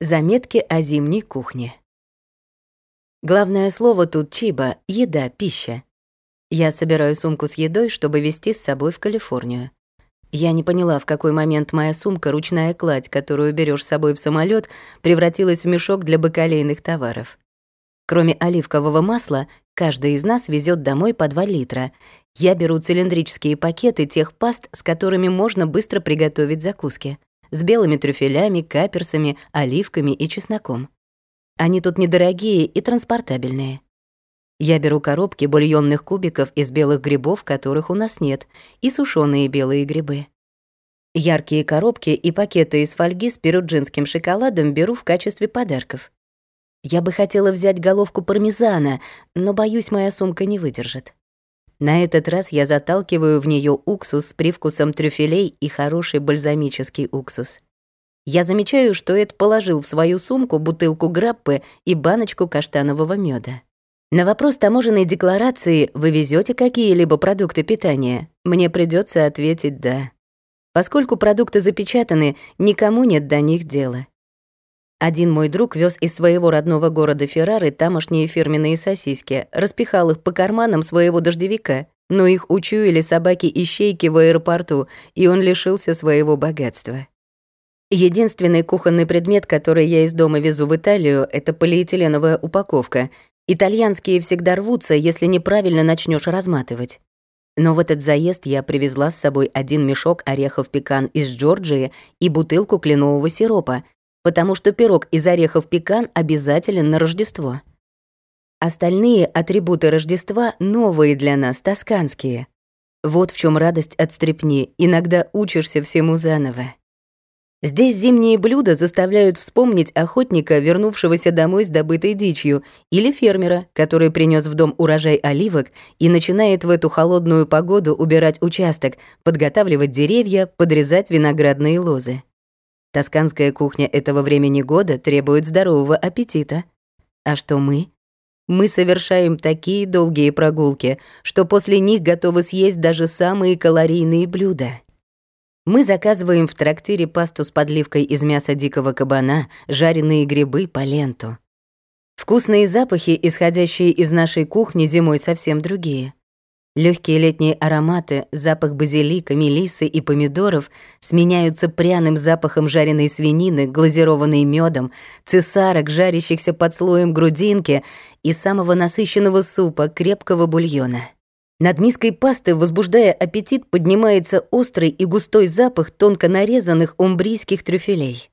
Заметки о зимней кухне. Главное слово тут чиба — еда, пища. Я собираю сумку с едой, чтобы везти с собой в Калифорнию. Я не поняла, в какой момент моя сумка, ручная кладь, которую берешь с собой в самолет, превратилась в мешок для бакалейных товаров. Кроме оливкового масла, каждый из нас везет домой по 2 литра. Я беру цилиндрические пакеты тех паст, с которыми можно быстро приготовить закуски с белыми трюфелями, каперсами, оливками и чесноком. Они тут недорогие и транспортабельные. Я беру коробки бульонных кубиков из белых грибов, которых у нас нет, и сушеные белые грибы. Яркие коробки и пакеты из фольги с перуджинским шоколадом беру в качестве подарков. Я бы хотела взять головку пармезана, но, боюсь, моя сумка не выдержит. На этот раз я заталкиваю в нее уксус с привкусом трюфелей и хороший бальзамический уксус. Я замечаю, что Эд положил в свою сумку бутылку граппы и баночку каштанового меда. На вопрос таможенной декларации «Вы везете какие-либо продукты питания?» мне придется ответить «да». Поскольку продукты запечатаны, никому нет до них дела. Один мой друг вез из своего родного города Феррары тамошние фирменные сосиски, распихал их по карманам своего дождевика, но их учуяли собаки-ищейки в аэропорту, и он лишился своего богатства. Единственный кухонный предмет, который я из дома везу в Италию, это полиэтиленовая упаковка. Итальянские всегда рвутся, если неправильно начнешь разматывать. Но в этот заезд я привезла с собой один мешок орехов пекан из Джорджии и бутылку кленового сиропа, потому что пирог из орехов пекан обязателен на Рождество. Остальные атрибуты Рождества новые для нас, тосканские. Вот в чем радость от стрепни, иногда учишься всему заново. Здесь зимние блюда заставляют вспомнить охотника, вернувшегося домой с добытой дичью, или фермера, который принес в дом урожай оливок и начинает в эту холодную погоду убирать участок, подготавливать деревья, подрезать виноградные лозы. Тосканская кухня этого времени года требует здорового аппетита. А что мы? Мы совершаем такие долгие прогулки, что после них готовы съесть даже самые калорийные блюда. Мы заказываем в трактире пасту с подливкой из мяса дикого кабана, жареные грибы по ленту. Вкусные запахи, исходящие из нашей кухни зимой, совсем другие. Легкие летние ароматы, запах базилика, мелиссы и помидоров сменяются пряным запахом жареной свинины, глазированной медом, цесарок, жарящихся под слоем грудинки и самого насыщенного супа, крепкого бульона. Над миской пасты, возбуждая аппетит, поднимается острый и густой запах тонко нарезанных умбрийских трюфелей.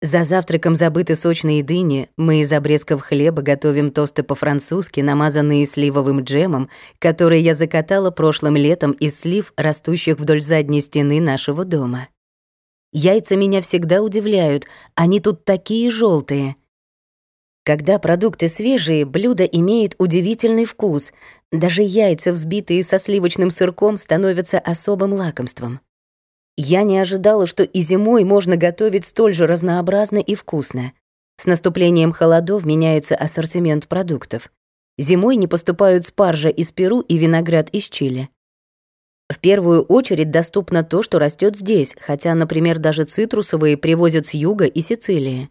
За завтраком забыты сочные дыни, мы из обрезков хлеба готовим тосты по-французски, намазанные сливовым джемом, который я закатала прошлым летом из слив, растущих вдоль задней стены нашего дома. Яйца меня всегда удивляют, они тут такие желтые. Когда продукты свежие, блюдо имеет удивительный вкус. Даже яйца, взбитые со сливочным сырком, становятся особым лакомством. Я не ожидала, что и зимой можно готовить столь же разнообразно и вкусно. С наступлением холодов меняется ассортимент продуктов. Зимой не поступают спаржа из Перу и виноград из Чили. В первую очередь доступно то, что растет здесь, хотя, например, даже цитрусовые привозят с юга и Сицилии.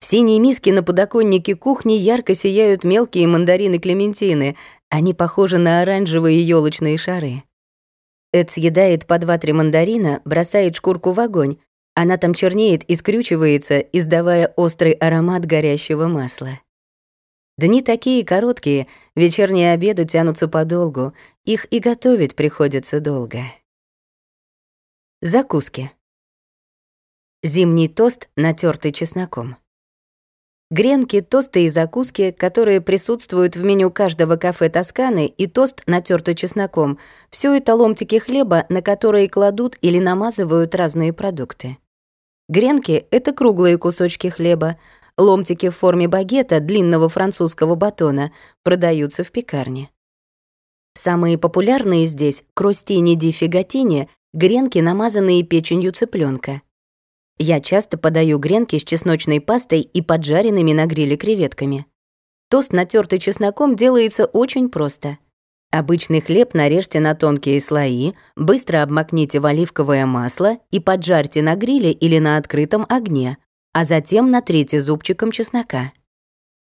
В синей миске на подоконнике кухни ярко сияют мелкие мандарины-клементины. Они похожи на оранжевые елочные шары. Эд съедает по два-три мандарина, бросает шкурку в огонь. Она там чернеет и скрючивается, издавая острый аромат горящего масла. Дни такие короткие, вечерние обеды тянутся подолгу, их и готовить приходится долго. Закуски. Зимний тост, натертый чесноком. Гренки, тосты и закуски, которые присутствуют в меню каждого кафе Тосканы, и тост, натертый чесноком, все это ломтики хлеба, на которые кладут или намазывают разные продукты. Гренки — это круглые кусочки хлеба, ломтики в форме багета, длинного французского батона, продаются в пекарне. Самые популярные здесь — кростини ди фигатини, гренки, намазанные печенью цыпленка. Я часто подаю гренки с чесночной пастой и поджаренными на гриле креветками. Тост, натертый чесноком, делается очень просто. Обычный хлеб нарежьте на тонкие слои, быстро обмакните в оливковое масло и поджарьте на гриле или на открытом огне. а затем натрите зубчиком чеснока.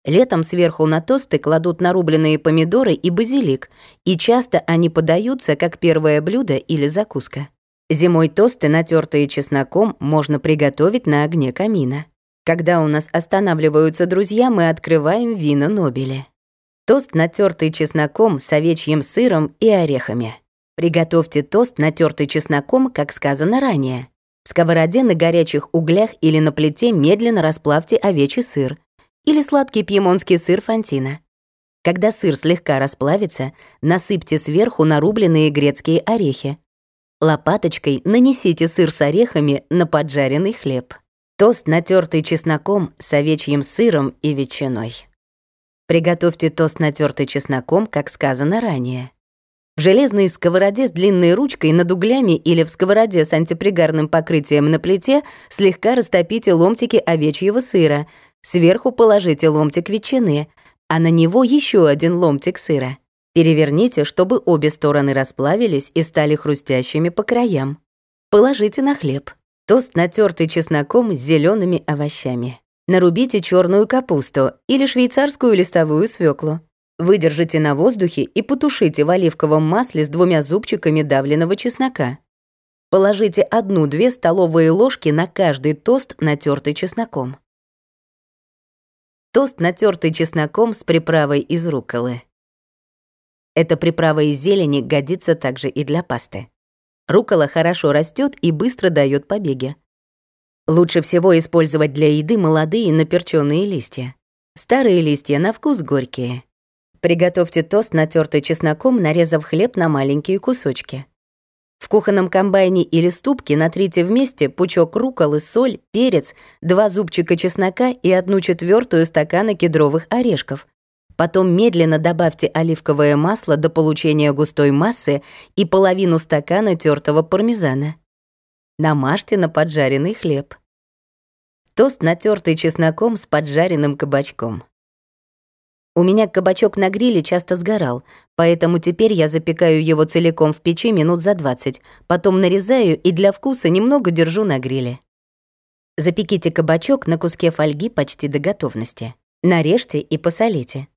Летом сверху на тосты кладут нарубленные помидоры и базилик, и часто они подаются как первое блюдо или закуска. Зимой тосты, натертые чесноком, можно приготовить на огне камина. Когда у нас останавливаются друзья, мы открываем вина Нобеля. Тост, натертый чесноком, с овечьим сыром и орехами. Приготовьте тост, натертый чесноком, как сказано ранее. В сковороде на горячих углях или на плите медленно расплавьте овечий сыр или сладкий пьемонский сыр фантина. Когда сыр слегка расплавится, насыпьте сверху нарубленные грецкие орехи. Лопаточкой нанесите сыр с орехами на поджаренный хлеб. Тост, натертый чесноком, с овечьим сыром и ветчиной. Приготовьте тост, натертый чесноком, как сказано ранее. В железной сковороде с длинной ручкой над углями или в сковороде с антипригарным покрытием на плите слегка растопите ломтики овечьего сыра, сверху положите ломтик ветчины, а на него еще один ломтик сыра. Переверните, чтобы обе стороны расплавились и стали хрустящими по краям. Положите на хлеб. Тост, натертый чесноком с зелеными овощами. Нарубите черную капусту или швейцарскую листовую свеклу. Выдержите на воздухе и потушите в оливковом масле с двумя зубчиками давленного чеснока. Положите одну-две столовые ложки на каждый тост, натертый чесноком. Тост, натертый чесноком с приправой из рукколы. Эта приправа из зелени годится также и для пасты. Руккола хорошо растет и быстро дает побеги. Лучше всего использовать для еды молодые наперченные листья. Старые листья на вкус горькие. Приготовьте тост, натертый чесноком, нарезав хлеб на маленькие кусочки. В кухонном комбайне или ступке натрите вместе пучок руколы, соль, перец, два зубчика чеснока и одну четвертую стакана кедровых орешков. Потом медленно добавьте оливковое масло до получения густой массы и половину стакана тертого пармезана. Намажьте на поджаренный хлеб. Тост, натертый чесноком с поджаренным кабачком. У меня кабачок на гриле часто сгорал, поэтому теперь я запекаю его целиком в печи минут за 20, потом нарезаю и для вкуса немного держу на гриле. Запеките кабачок на куске фольги почти до готовности. Нарежьте и посолите.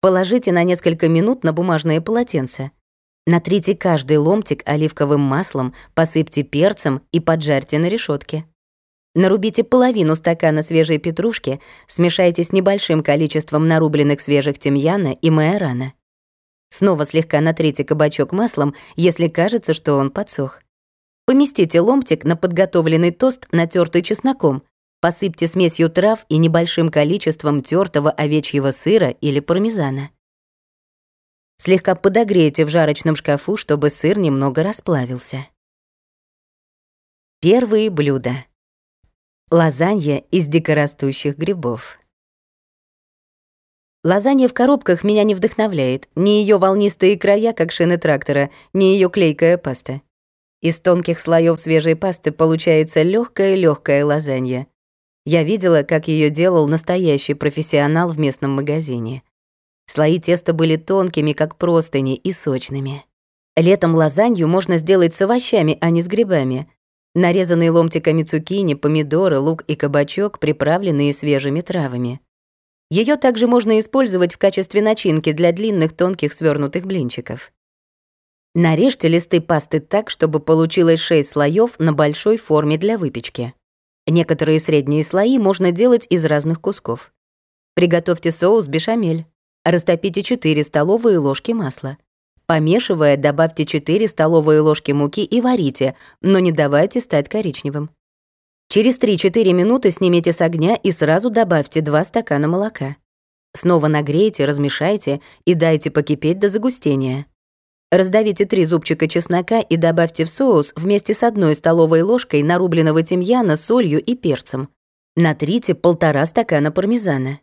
Положите на несколько минут на бумажное полотенце. Натрите каждый ломтик оливковым маслом, посыпьте перцем и поджарьте на решетке. Нарубите половину стакана свежей петрушки, смешайте с небольшим количеством нарубленных свежих тимьяна и майорана. Снова слегка натрите кабачок маслом, если кажется, что он подсох. Поместите ломтик на подготовленный тост, натертый чесноком. Посыпьте смесью трав и небольшим количеством тертого овечьего сыра или пармезана. Слегка подогрейте в жарочном шкафу, чтобы сыр немного расплавился. Первые блюда. Лазанья из дикорастущих грибов. Лазанья в коробках меня не вдохновляет, ни ее волнистые края, как шины трактора, ни ее клейкая паста. Из тонких слоев свежей пасты получается легкая легкая лазанья. Я видела, как ее делал настоящий профессионал в местном магазине. Слои теста были тонкими, как простыни, и сочными. Летом лазанью можно сделать с овощами, а не с грибами. Нарезанные ломтиками цукини, помидоры, лук и кабачок, приправленные свежими травами. Ее также можно использовать в качестве начинки для длинных тонких свернутых блинчиков. Нарежьте листы пасты так, чтобы получилось 6 слоев на большой форме для выпечки. Некоторые средние слои можно делать из разных кусков. Приготовьте соус бешамель. Растопите 4 столовые ложки масла. Помешивая, добавьте 4 столовые ложки муки и варите, но не давайте стать коричневым. Через 3-4 минуты снимите с огня и сразу добавьте 2 стакана молока. Снова нагрейте, размешайте и дайте покипеть до загустения. Раздавите 3 зубчика чеснока и добавьте в соус вместе с одной столовой ложкой нарубленного тимьяна, солью и перцем. Натрите полтора стакана пармезана.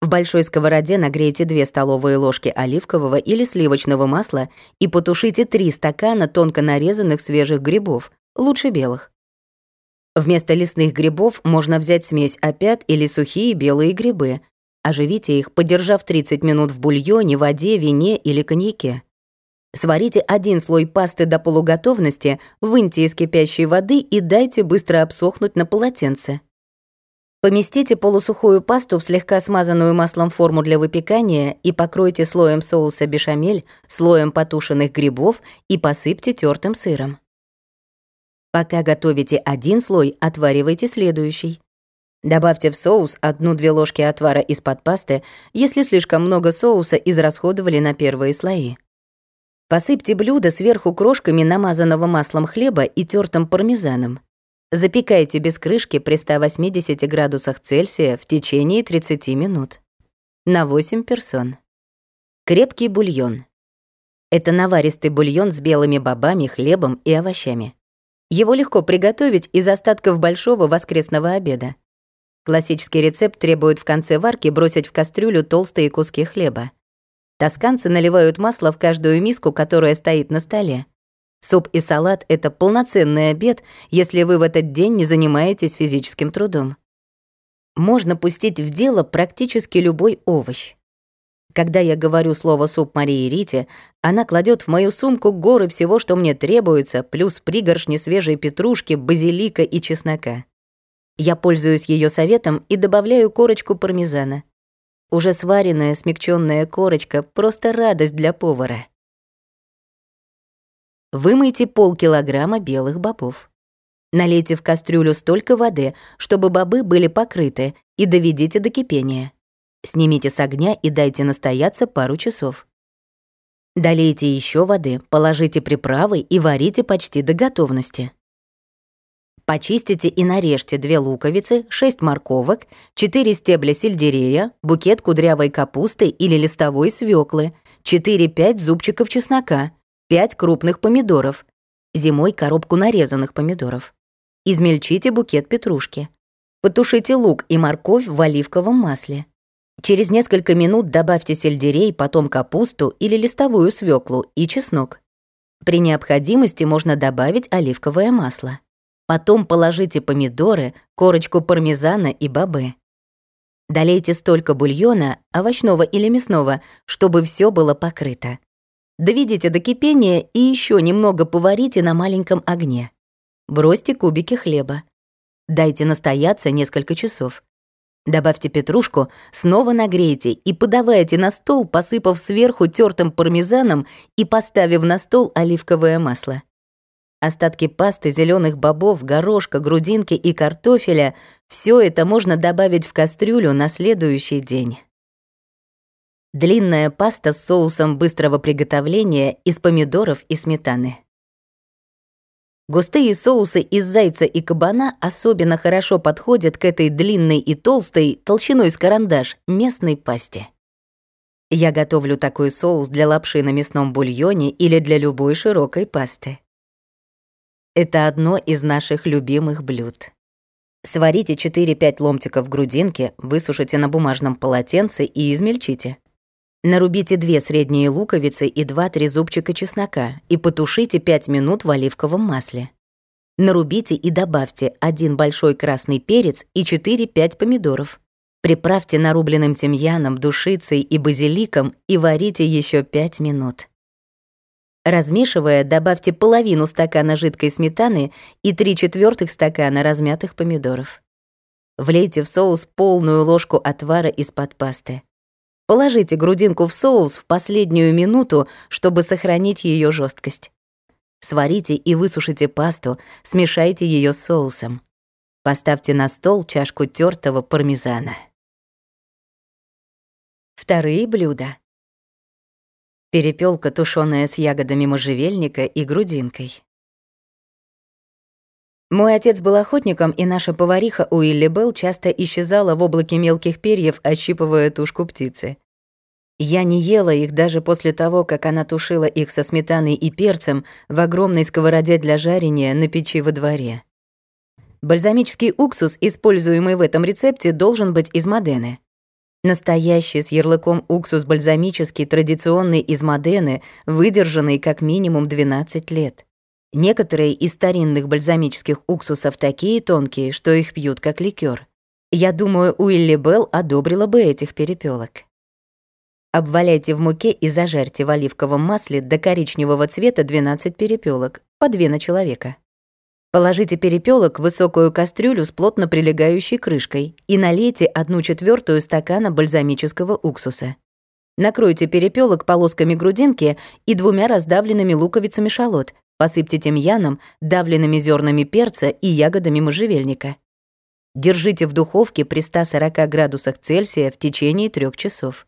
В большой сковороде нагрейте 2 столовые ложки оливкового или сливочного масла и потушите 3 стакана тонко нарезанных свежих грибов, лучше белых. Вместо лесных грибов можно взять смесь опят или сухие белые грибы. Оживите их, подержав 30 минут в бульоне, воде, вине или коньяке. Сварите один слой пасты до полуготовности, выньте из кипящей воды и дайте быстро обсохнуть на полотенце. Поместите полусухую пасту в слегка смазанную маслом форму для выпекания и покройте слоем соуса бешамель, слоем потушенных грибов и посыпьте тертым сыром. Пока готовите один слой, отваривайте следующий. Добавьте в соус 1-2 ложки отвара из-под пасты, если слишком много соуса израсходовали на первые слои. Посыпьте блюдо сверху крошками намазанного маслом хлеба и тертым пармезаном. Запекайте без крышки при 180 градусах Цельсия в течение 30 минут. На 8 персон. Крепкий бульон. Это наваристый бульон с белыми бобами, хлебом и овощами. Его легко приготовить из остатков большого воскресного обеда. Классический рецепт требует в конце варки бросить в кастрюлю толстые куски хлеба. Тосканцы наливают масло в каждую миску, которая стоит на столе. Суп и салат — это полноценный обед, если вы в этот день не занимаетесь физическим трудом. Можно пустить в дело практически любой овощ. Когда я говорю слово «суп Марии Рите», она кладет в мою сумку горы всего, что мне требуется, плюс пригоршни свежей петрушки, базилика и чеснока. Я пользуюсь ее советом и добавляю корочку пармезана. Уже сваренная смягченная корочка — просто радость для повара. Вымойте полкилограмма белых бобов. Налейте в кастрюлю столько воды, чтобы бобы были покрыты, и доведите до кипения. Снимите с огня и дайте настояться пару часов. Долейте еще воды, положите приправы и варите почти до готовности. Почистите и нарежьте две луковицы, 6 морковок, 4 стебля сельдерея, букет кудрявой капусты или листовой свеклы, 4-5 зубчиков чеснока, 5 крупных помидоров, зимой коробку нарезанных помидоров. Измельчите букет петрушки. Потушите лук и морковь в оливковом масле. Через несколько минут добавьте сельдерей, потом капусту или листовую свеклу и чеснок. При необходимости можно добавить оливковое масло. Потом положите помидоры, корочку пармезана и бобы. Долейте столько бульона, овощного или мясного, чтобы все было покрыто. Доведите до кипения и еще немного поварите на маленьком огне. Бросьте кубики хлеба. Дайте настояться несколько часов. Добавьте петрушку, снова нагрейте и подавайте на стол, посыпав сверху тертым пармезаном и поставив на стол оливковое масло. Остатки пасты, зеленых бобов, горошка, грудинки и картофеля — все это можно добавить в кастрюлю на следующий день. Длинная паста с соусом быстрого приготовления из помидоров и сметаны. Густые соусы из зайца и кабана особенно хорошо подходят к этой длинной и толстой, толщиной с карандаш, местной пасте. Я готовлю такой соус для лапши на мясном бульоне или для любой широкой пасты. Это одно из наших любимых блюд. Сварите 4-5 ломтиков грудинки, высушите на бумажном полотенце и измельчите. Нарубите две средние луковицы и 2-3 зубчика чеснока и потушите 5 минут в оливковом масле. Нарубите и добавьте один большой красный перец и 4-5 помидоров. Приправьте нарубленным тимьяном, душицей и базиликом и варите еще 5 минут. Размешивая, добавьте половину стакана жидкой сметаны и 3 четвертых стакана размятых помидоров. Влейте в соус полную ложку отвара из-под пасты. Положите грудинку в соус в последнюю минуту, чтобы сохранить ее жесткость. Сварите и высушите пасту, смешайте ее с соусом. Поставьте на стол чашку тертого пармезана. Вторые блюда. Перепелка, тушеная с ягодами можжевельника и грудинкой. Мой отец был охотником, и наша повариха Уилли Белл часто исчезала в облаке мелких перьев, ощипывая тушку птицы. Я не ела их даже после того, как она тушила их со сметаной и перцем в огромной сковороде для жарения на печи во дворе. Бальзамический уксус, используемый в этом рецепте, должен быть из Модены. Настоящий с ярлыком уксус бальзамический, традиционный из Модены, выдержанный как минимум 12 лет. Некоторые из старинных бальзамических уксусов такие тонкие, что их пьют как ликер. Я думаю, Уилли Белл одобрила бы этих перепелок. Обваляйте в муке и зажарьте в оливковом масле до коричневого цвета 12 перепелок, по две на человека. Положите перепелок в высокую кастрюлю с плотно прилегающей крышкой и налейте одну четвертую стакана бальзамического уксуса. Накройте перепелок полосками грудинки и двумя раздавленными луковицами шалот. Посыпьте тимьяном, давленными зернами перца и ягодами можжевельника. Держите в духовке при 140 градусах Цельсия в течение трех часов.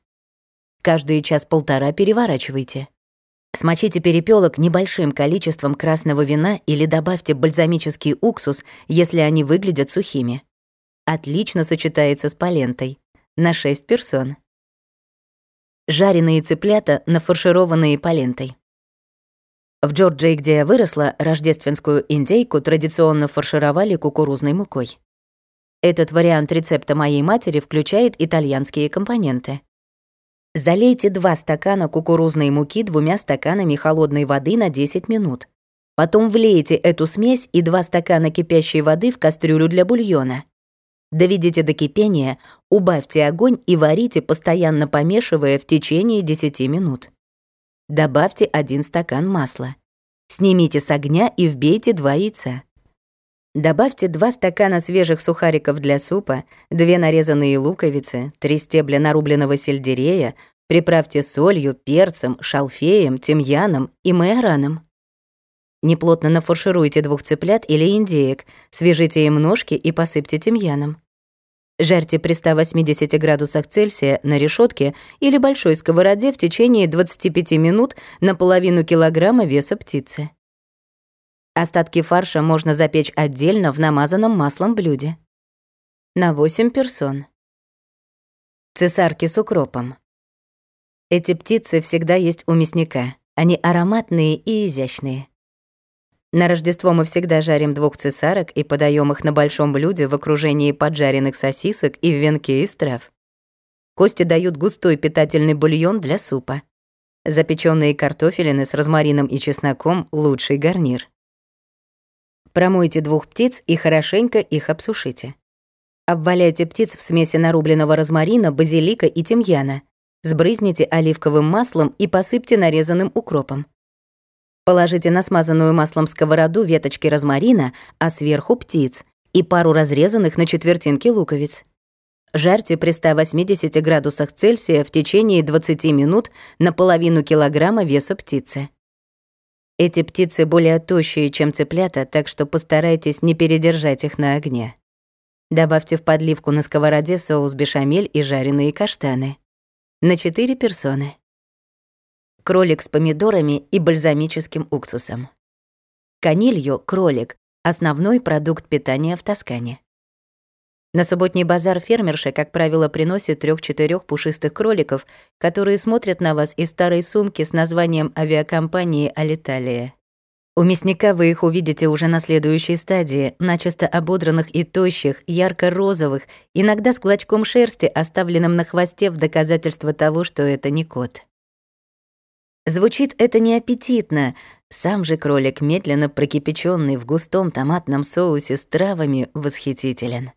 Каждые час-полтора переворачивайте. Смочите перепелок небольшим количеством красного вина или добавьте бальзамический уксус, если они выглядят сухими. Отлично сочетается с полентой. На 6 персон. Жареные цыплята, нафаршированные полентой. В Джорджии, где я выросла, рождественскую индейку традиционно фаршировали кукурузной мукой. Этот вариант рецепта моей матери включает итальянские компоненты. Залейте 2 стакана кукурузной муки двумя стаканами холодной воды на 10 минут. Потом влейте эту смесь и 2 стакана кипящей воды в кастрюлю для бульона. Доведите до кипения, убавьте огонь и варите, постоянно помешивая в течение 10 минут. Добавьте 1 стакан масла. Снимите с огня и вбейте 2 яйца. Добавьте 2 стакана свежих сухариков для супа, 2 нарезанные луковицы, 3 стебля нарубленного сельдерея, приправьте солью, перцем, шалфеем, тимьяном и майораном. Неплотно нафаршируйте двух цыплят или индеек, свяжите им ножки и посыпьте тимьяном. Жарьте при 180 градусах Цельсия на решетке или большой сковороде в течение 25 минут на половину килограмма веса птицы. Остатки фарша можно запечь отдельно в намазанном маслом блюде. На 8 персон. Цесарки с укропом. Эти птицы всегда есть у мясника. Они ароматные и изящные. На Рождество мы всегда жарим двух цесарок и подаем их на большом блюде в окружении поджаренных сосисок и в венке из трав. Кости дают густой питательный бульон для супа. Запеченные картофелины с розмарином и чесноком — лучший гарнир. Промойте двух птиц и хорошенько их обсушите. Обваляйте птиц в смеси нарубленного розмарина, базилика и тимьяна. Сбрызните оливковым маслом и посыпьте нарезанным укропом. Положите на смазанную маслом сковороду веточки розмарина, а сверху птиц и пару разрезанных на четвертинки луковиц. Жарьте при 180 градусах Цельсия в течение 20 минут на половину килограмма веса птицы. Эти птицы более тощие, чем цыплята, так что постарайтесь не передержать их на огне. Добавьте в подливку на сковороде соус бешамель и жареные каштаны. На 4 персоны. Кролик с помидорами и бальзамическим уксусом. Канильо, кролик — основной продукт питания в Тоскане. На субботний базар фермерши, как правило, приносят трех-четырех пушистых кроликов, которые смотрят на вас из старой сумки с названием авиакомпании «Алиталия». У мясника вы их увидите уже на следующей стадии, начисто ободранных и тощих, ярко-розовых, иногда с клочком шерсти, оставленным на хвосте в доказательство того, что это не кот. Звучит это неаппетитно. Сам же кролик, медленно прокипяченный в густом томатном соусе с травами, восхитителен.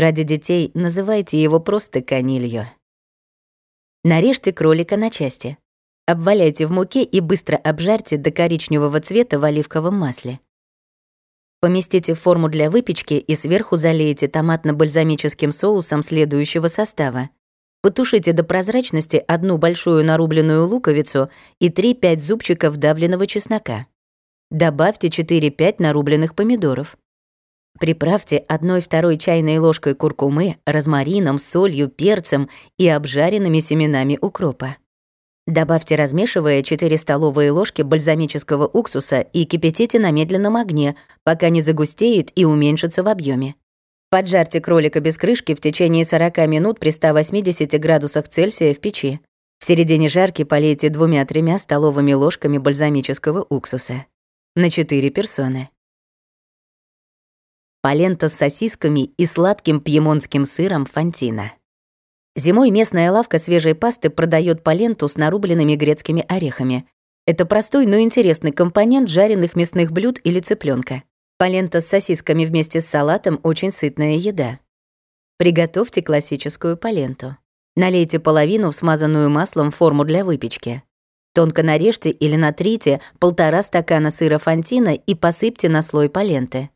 Ради детей называйте его просто канилью. Нарежьте кролика на части. Обваляйте в муке и быстро обжарьте до коричневого цвета в оливковом масле. Поместите в форму для выпечки и сверху залейте томатно-бальзамическим соусом следующего состава. Потушите до прозрачности одну большую нарубленную луковицу и 3-5 зубчиков давленного чеснока. Добавьте 4-5 нарубленных помидоров. Приправьте одной-второй чайной ложкой куркумы, розмарином, солью, перцем и обжаренными семенами укропа. Добавьте, размешивая, 4 столовые ложки бальзамического уксуса и кипятите на медленном огне, пока не загустеет и уменьшится в объеме. Поджарьте кролика без крышки в течение 40 минут при 180 градусах Цельсия в печи. В середине жарки полейте двумя-тремя столовыми ложками бальзамического уксуса. На 4 персоны полента с сосисками и сладким пьемонтским сыром фантина. Зимой местная лавка свежей пасты продает поленту с нарубленными грецкими орехами. Это простой, но интересный компонент жареных мясных блюд или цыпленка. Полента с сосисками вместе с салатом — очень сытная еда. Приготовьте классическую поленту. Налейте половину в смазанную маслом форму для выпечки. Тонко нарежьте или натрите полтора стакана сыра фантина и посыпьте на слой паленты.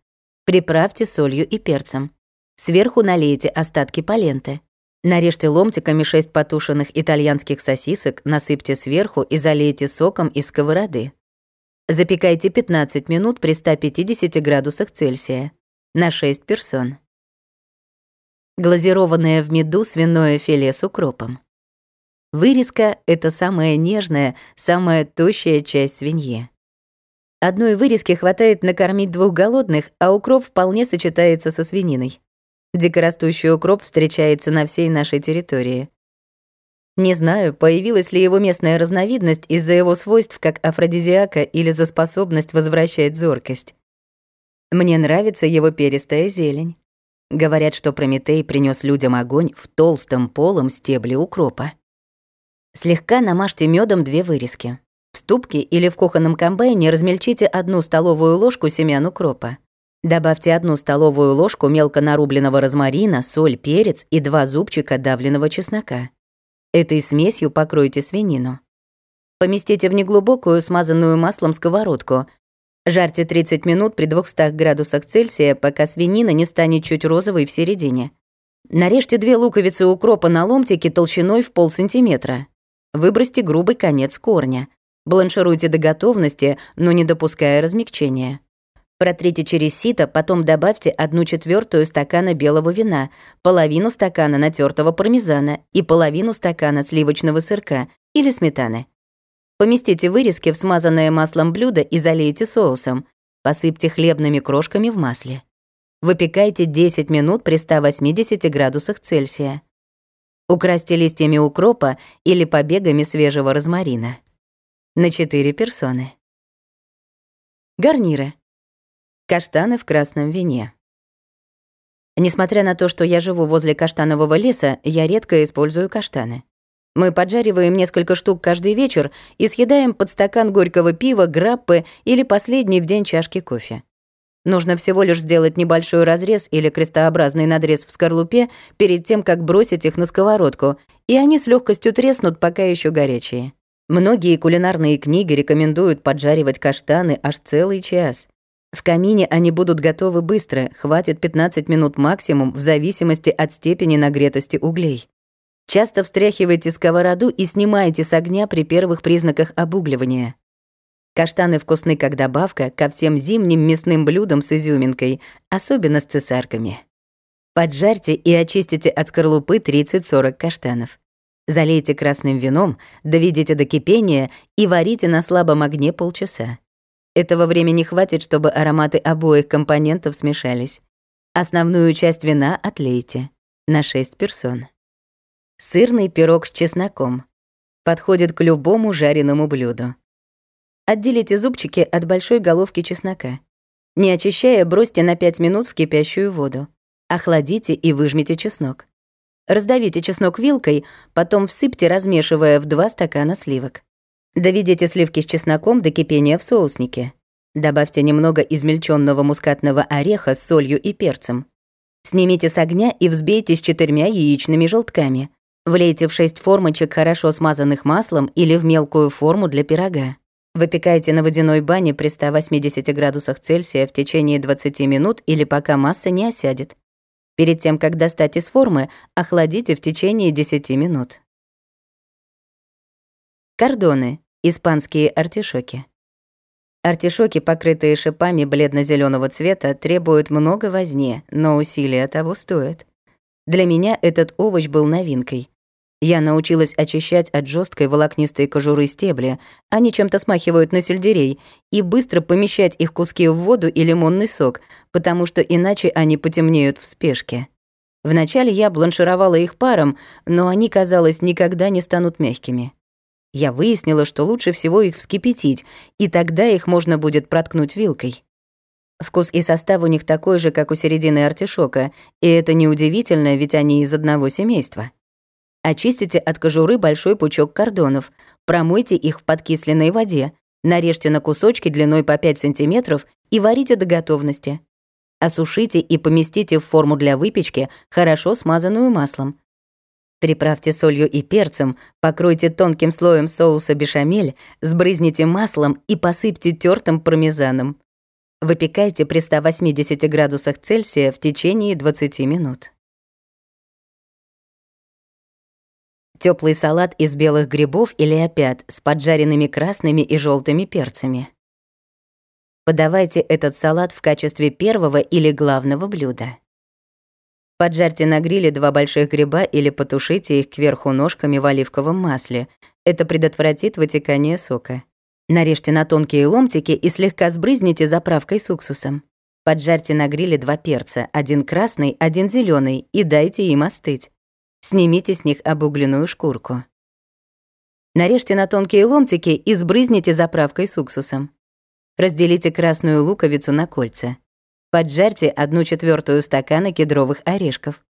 Приправьте солью и перцем. Сверху налейте остатки паленты. Нарежьте ломтиками 6 потушенных итальянских сосисок, насыпьте сверху и залейте соком из сковороды. Запекайте 15 минут при 150 градусах Цельсия на 6 персон. Глазированное в меду свиное филе с укропом. Вырезка — это самая нежная, самая тощая часть свиньи. Одной вырезки хватает накормить двух голодных, а укроп вполне сочетается со свининой. Дикорастущий укроп встречается на всей нашей территории. Не знаю, появилась ли его местная разновидность из-за его свойств как афродизиака или за способность возвращать зоркость. Мне нравится его перистая зелень. Говорят, что Прометей принес людям огонь в толстом полом стебле укропа. Слегка намажьте медом две вырезки. В ступке или в кухонном комбайне размельчите одну столовую ложку семян укропа. Добавьте одну столовую ложку мелко нарубленного розмарина, соль, перец и два зубчика давленного чеснока. Этой смесью покройте свинину. Поместите в неглубокую смазанную маслом сковородку. Жарьте 30 минут при 200 градусах Цельсия, пока свинина не станет чуть розовой в середине. Нарежьте две луковицы укропа на ломтики толщиной в полсантиметра. Выбросьте грубый конец корня. Бланшируйте до готовности, но не допуская размягчения. Протрите через сито, потом добавьте одну четвертую стакана белого вина, половину стакана натертого пармезана и половину стакана сливочного сырка или сметаны. Поместите вырезки в смазанное маслом блюдо и залейте соусом. Посыпьте хлебными крошками в масле. Выпекайте 10 минут при 180 градусах Цельсия. Украсьте листьями укропа или побегами свежего розмарина. На 4 персоны. Гарниры. Каштаны в красном вине. Несмотря на то, что я живу возле каштанового леса, я редко использую каштаны. Мы поджариваем несколько штук каждый вечер и съедаем под стакан горького пива, граппы или последний в день чашки кофе. Нужно всего лишь сделать небольшой разрез или крестообразный надрез в скорлупе перед тем, как бросить их на сковородку, и они с легкостью треснут, пока еще горячие. Многие кулинарные книги рекомендуют поджаривать каштаны аж целый час. В камине они будут готовы быстро, хватит 15 минут максимум в зависимости от степени нагретости углей. Часто встряхивайте сковороду и снимайте с огня при первых признаках обугливания. Каштаны вкусны как добавка ко всем зимним мясным блюдам с изюминкой, особенно с цесарками. Поджарьте и очистите от скорлупы 30-40 каштанов. Залейте красным вином, доведите до кипения и варите на слабом огне полчаса. Этого времени хватит, чтобы ароматы обоих компонентов смешались. Основную часть вина отлейте. На 6 персон. Сырный пирог с чесноком. Подходит к любому жареному блюду. Отделите зубчики от большой головки чеснока. Не очищая, бросьте на 5 минут в кипящую воду. Охладите и выжмите чеснок. Раздавите чеснок вилкой, потом всыпьте, размешивая в 2 стакана сливок. Доведите сливки с чесноком до кипения в соуснике. Добавьте немного измельченного мускатного ореха с солью и перцем. Снимите с огня и взбейте с четырьмя яичными желтками. Влейте в 6 формочек хорошо смазанных маслом или в мелкую форму для пирога. Выпекайте на водяной бане при 180 градусах Цельсия в течение 20 минут или пока масса не осядет. Перед тем, как достать из формы, охладите в течение 10 минут. Кордоны. Испанские артишоки. Артишоки, покрытые шипами бледно зеленого цвета, требуют много возни, но усилия того стоят. Для меня этот овощ был новинкой. Я научилась очищать от жесткой волокнистой кожуры стебли, они чем-то смахивают на сельдерей, и быстро помещать их куски в воду и лимонный сок, потому что иначе они потемнеют в спешке. Вначале я бланшировала их паром, но они, казалось, никогда не станут мягкими. Я выяснила, что лучше всего их вскипятить, и тогда их можно будет проткнуть вилкой. Вкус и состав у них такой же, как у середины артишока, и это неудивительно, ведь они из одного семейства. Очистите от кожуры большой пучок кордонов, промойте их в подкисленной воде, нарежьте на кусочки длиной по 5 см и варите до готовности. Осушите и поместите в форму для выпечки, хорошо смазанную маслом. Приправьте солью и перцем, покройте тонким слоем соуса бешамель, сбрызните маслом и посыпьте тертым пармезаном. Выпекайте при 180 градусах Цельсия в течение 20 минут. Теплый салат из белых грибов или опят с поджаренными красными и желтыми перцами. Подавайте этот салат в качестве первого или главного блюда. Поджарьте на гриле два больших гриба или потушите их кверху ножками в оливковом масле. Это предотвратит вытекание сока. Нарежьте на тонкие ломтики и слегка сбрызните заправкой с уксусом. Поджарьте на гриле два перца, один красный, один зеленый, и дайте им остыть. Снимите с них обугленную шкурку. Нарежьте на тонкие ломтики и сбрызните заправкой с уксусом. Разделите красную луковицу на кольца. Поджарьте одну четвертую стакана кедровых орешков.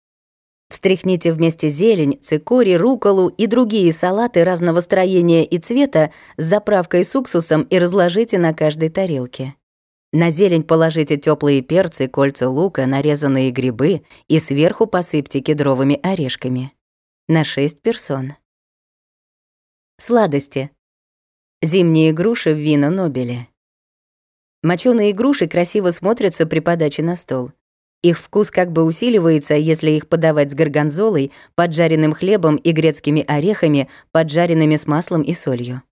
Встряхните вместе зелень, цикорий, руколу и другие салаты разного строения и цвета с заправкой с уксусом и разложите на каждой тарелке. На зелень положите теплые перцы, кольца лука, нарезанные грибы и сверху посыпьте кедровыми орешками. На 6 персон. Сладости. Зимние груши в вина Нобеля. Моченые груши красиво смотрятся при подаче на стол. Их вкус как бы усиливается, если их подавать с горгонзолой, поджаренным хлебом и грецкими орехами, поджаренными с маслом и солью.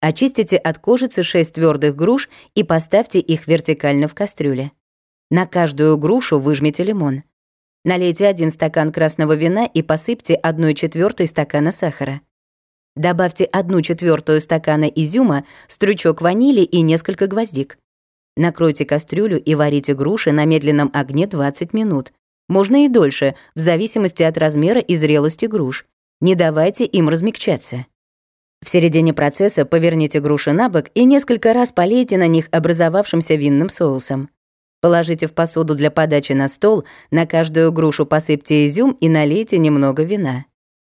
Очистите от кожицы 6 твердых груш и поставьте их вертикально в кастрюле. На каждую грушу выжмите лимон. Налейте один стакан красного вина и посыпьте 1 четвертой стакана сахара. Добавьте одну четвертую стакана изюма, стручок ванили и несколько гвоздик. Накройте кастрюлю и варите груши на медленном огне 20 минут. Можно и дольше, в зависимости от размера и зрелости груш. Не давайте им размягчаться. В середине процесса поверните груши на бок и несколько раз полейте на них образовавшимся винным соусом. Положите в посуду для подачи на стол, на каждую грушу посыпьте изюм и налейте немного вина.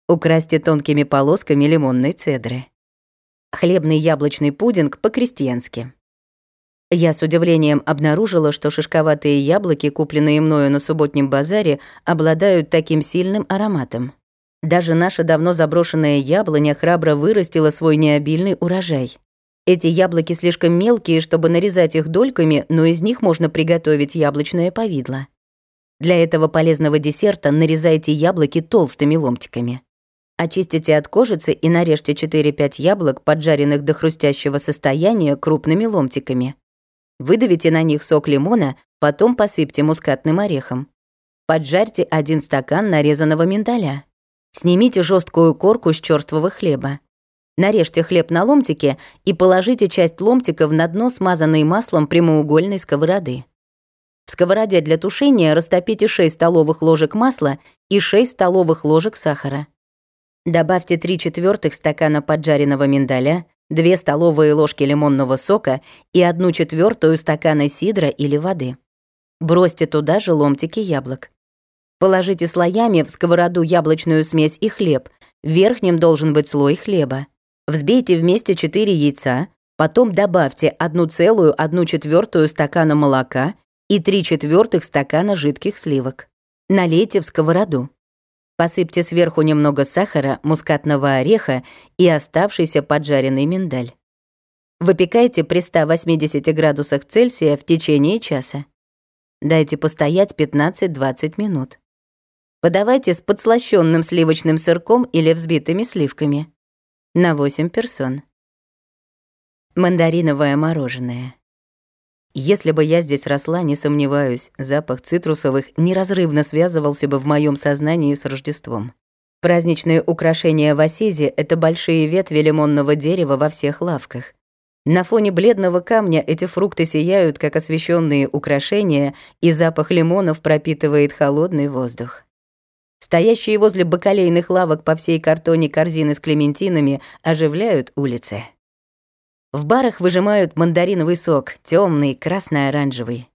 Украсьте тонкими полосками лимонной цедры. Хлебный яблочный пудинг по-крестьянски. Я с удивлением обнаружила, что шишковатые яблоки, купленные мною на субботнем базаре, обладают таким сильным ароматом. Даже наша давно заброшенная яблоня храбро вырастила свой необильный урожай. Эти яблоки слишком мелкие, чтобы нарезать их дольками, но из них можно приготовить яблочное повидло. Для этого полезного десерта нарезайте яблоки толстыми ломтиками. Очистите от кожицы и нарежьте 4-5 яблок, поджаренных до хрустящего состояния крупными ломтиками. Выдавите на них сок лимона, потом посыпьте мускатным орехом. Поджарьте один стакан нарезанного миндаля. Снимите жесткую корку с черствого хлеба. Нарежьте хлеб на ломтики и положите часть ломтиков на дно смазанной маслом прямоугольной сковороды. В сковороде для тушения растопите 6 столовых ложек масла и 6 столовых ложек сахара. Добавьте 3 четвертых стакана поджаренного миндаля, 2 столовые ложки лимонного сока и 1 четвертую стакана сидра или воды. Бросьте туда же ломтики яблок. Положите слоями в сковороду яблочную смесь и хлеб. Верхним должен быть слой хлеба. Взбейте вместе 4 яйца, потом добавьте 1,1 четвертую стакана молока и 3 четвертых стакана жидких сливок. Налейте в сковороду. Посыпьте сверху немного сахара, мускатного ореха и оставшийся поджаренный миндаль. Выпекайте при 180 градусах Цельсия в течение часа. Дайте постоять 15-20 минут. Подавайте с подслащённым сливочным сырком или взбитыми сливками. На 8 персон. Мандариновое мороженое. Если бы я здесь росла, не сомневаюсь, запах цитрусовых неразрывно связывался бы в моем сознании с Рождеством. Праздничные украшения в Асизе — это большие ветви лимонного дерева во всех лавках. На фоне бледного камня эти фрукты сияют, как освещенные украшения, и запах лимонов пропитывает холодный воздух. Стоящие возле бакалейных лавок по всей картоне корзины с клементинами оживляют улицы. В барах выжимают мандариновый сок, темный, красно-оранжевый.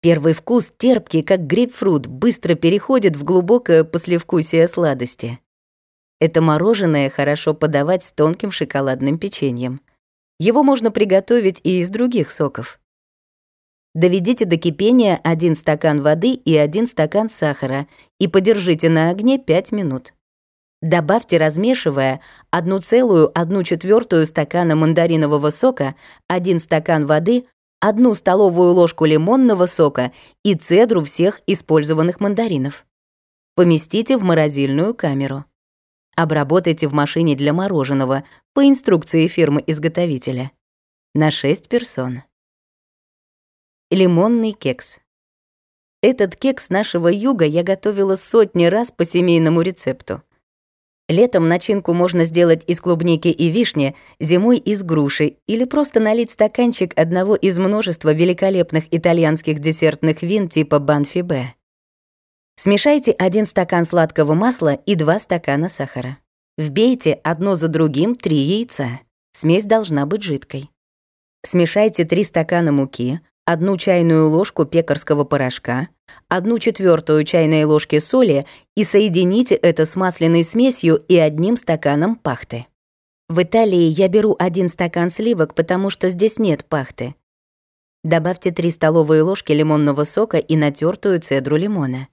Первый вкус, терпкий, как грейпфрут, быстро переходит в глубокое послевкусие сладости. Это мороженое хорошо подавать с тонким шоколадным печеньем. Его можно приготовить и из других соков. Доведите до кипения один стакан воды и один стакан сахара и подержите на огне 5 минут. Добавьте, размешивая, 1,1 стакана мандаринового сока, 1 стакан воды, 1 столовую ложку лимонного сока и цедру всех использованных мандаринов. Поместите в морозильную камеру. Обработайте в машине для мороженого по инструкции фирмы-изготовителя. На 6 персон. Лимонный кекс. Этот кекс нашего юга я готовила сотни раз по семейному рецепту. Летом начинку можно сделать из клубники и вишни, зимой из груши или просто налить стаканчик одного из множества великолепных итальянских десертных вин типа Банфи-Б. Смешайте один стакан сладкого масла и два стакана сахара. Вбейте одно за другим три яйца. Смесь должна быть жидкой. Смешайте три стакана муки, одну чайную ложку пекарского порошка, одну четвертую чайной ложки соли и соедините это с масляной смесью и одним стаканом пахты. В Италии я беру один стакан сливок, потому что здесь нет пахты. Добавьте 3 столовые ложки лимонного сока и натертую цедру лимона.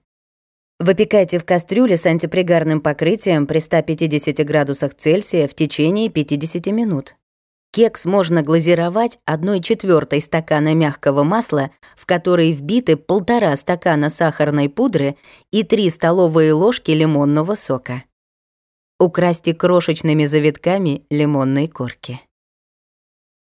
Выпекайте в кастрюле с антипригарным покрытием при 150 градусах Цельсия в течение 50 минут. Кекс можно глазировать 1 четвертой стакана мягкого масла, в который вбиты полтора стакана сахарной пудры и 3 столовые ложки лимонного сока. Украсьте крошечными завитками лимонной корки.